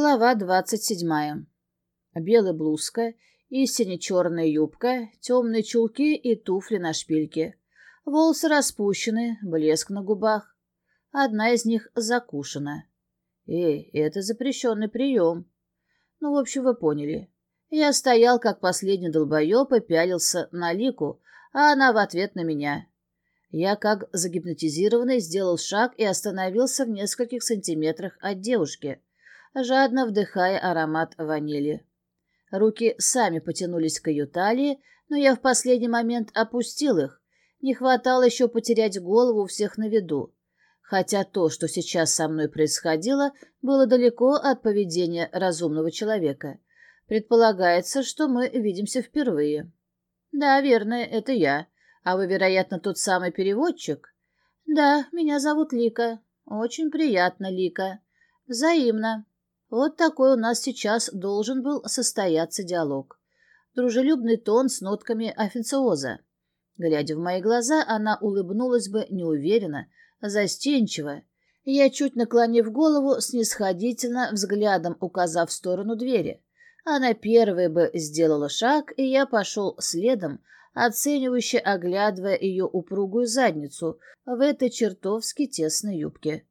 Глава двадцать седьмая. Белая блузка и сине-черная юбка, темные чулки и туфли на шпильке. Волосы распущены, блеск на губах. Одна из них закушена. Эй, это запрещенный прием. Ну, в общем, вы поняли. Я стоял, как последний долбоеб, и пялился на Лику, а она в ответ на меня. Я, как загипнотизированный, сделал шаг и остановился в нескольких сантиметрах от девушки — жадно вдыхая аромат ванили. Руки сами потянулись к ее талии, но я в последний момент опустил их. Не хватало еще потерять голову у всех на виду. Хотя то, что сейчас со мной происходило, было далеко от поведения разумного человека. Предполагается, что мы видимся впервые. Да, верно, это я. А вы, вероятно, тот самый переводчик? Да, меня зовут Лика. Очень приятно, Лика. Взаимно. Вот такой у нас сейчас должен был состояться диалог. Дружелюбный тон с нотками официоза. Глядя в мои глаза, она улыбнулась бы неуверенно, застенчиво. Я, чуть наклонив голову, снисходительно взглядом указав в сторону двери. Она первой бы сделала шаг, и я пошел следом, оценивающе оглядывая ее упругую задницу в этой чертовски тесной юбке.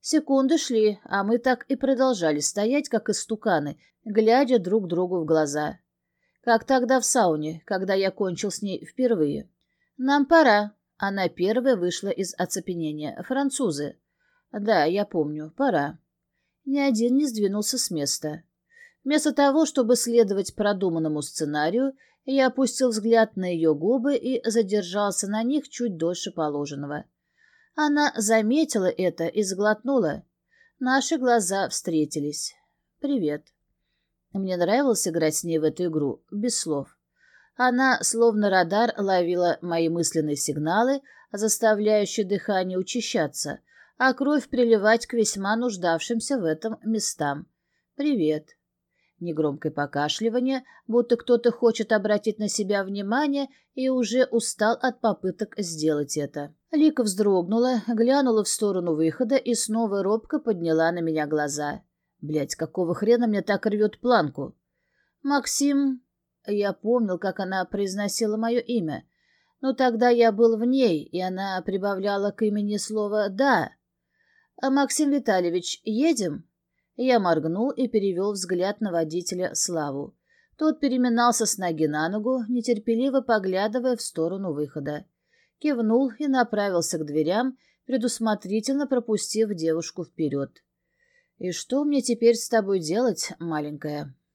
Секунды шли, а мы так и продолжали стоять, как истуканы, глядя друг другу в глаза. Как тогда в сауне, когда я кончил с ней впервые. «Нам пора». Она первая вышла из оцепенения. «Французы». «Да, я помню. Пора». Ни один не сдвинулся с места. Вместо того, чтобы следовать продуманному сценарию, я опустил взгляд на ее губы и задержался на них чуть дольше положенного. Она заметила это и сглотнула. Наши глаза встретились. «Привет». Мне нравилось играть с ней в эту игру, без слов. Она, словно радар, ловила мои мысленные сигналы, заставляющие дыхание учащаться, а кровь приливать к весьма нуждавшимся в этом местам. «Привет». Негромкое покашливание, будто кто-то хочет обратить на себя внимание и уже устал от попыток сделать это. Лика вздрогнула, глянула в сторону выхода и снова робко подняла на меня глаза. Блять, какого хрена мне так рвет планку? Максим... Я помнил, как она произносила мое имя. Но тогда я был в ней, и она прибавляла к имени слово «да». «А «Максим Витальевич, едем?» Я моргнул и перевел взгляд на водителя Славу. Тот переминался с ноги на ногу, нетерпеливо поглядывая в сторону выхода кивнул и направился к дверям, предусмотрительно пропустив девушку вперед. «И что мне теперь с тобой делать, маленькая?»